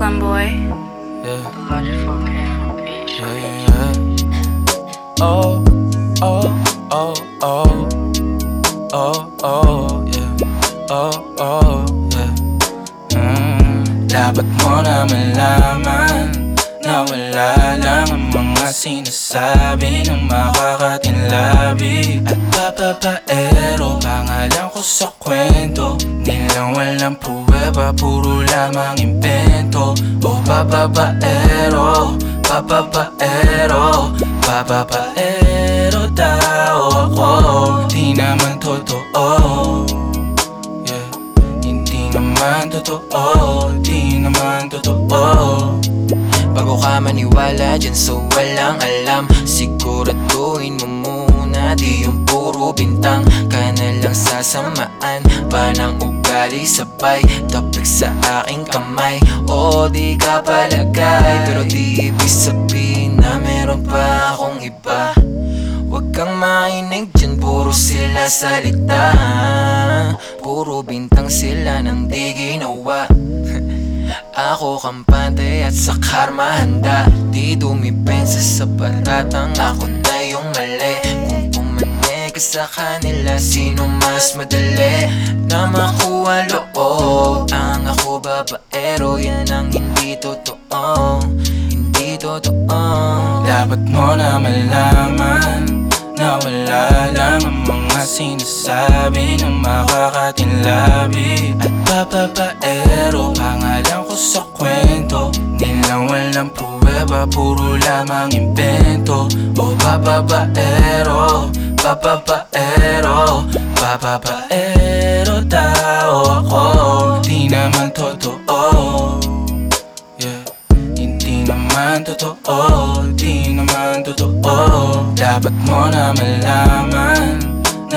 Brooklyn boy. Yeah. Yeah. Oh, oh, oh, oh. Oh, oh, yeah. Oh, oh, yeah. Mm, dapat mo na malaman na sinasabi ng makakatinlabi At papapaero, pangalan ko sa kwento. Nilang walang pruweba, puro lamang impento O papapaero, papapaero Papapaero tao ako. Di naman totoo. Yeah, hindi naman totoo. Di naman totoo Bago ka maniwala dyan so walang alam. Siguraduhin mo muna Di yung puro bintang. Ka na lang sasamaan Pa ng ugali sabay. Tapik sa aking kamay O di ka palagay. Pero di ibig sabihin na meron pa akong iba. Huwag kang mainig dyan, puro sila salita. Puro bintang sila nang di ginawa Ako kampante at sa karma handa Di dumipensa sa batatang ako na yung mali. Kung pumane ka sa kanila Sino mas madali na makuha loob? Ang ako babaero yan ang hindi totoo. Hindi totoo. Dapat mo na malaman Na wala lang ang mga sinasabi ng makakatinlabi At papapaero, pangalan ko sa kwento. Nilang walang pruweba, puro lamang impento O papapaero, papapaero Papapaero tao ako. Di naman totoo. Yeah. Hindi naman totoo, di naman totoo. Dapat mo na malaman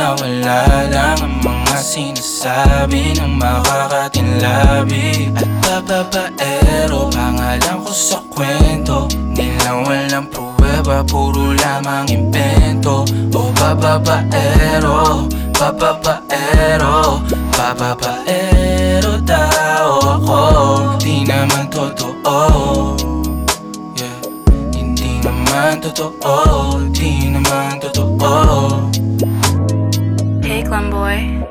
Na wala lang ang mga sinasabi ng makakatinlabi. At papapaero, pangalan ko sa kwento. Nilang walang pruweba, puro lamang impento O papapaero, papapaero Papapaero tao ako. Di naman totoo. Yeah, hindi naman totoo. Di naman totoo Brooklyn boy.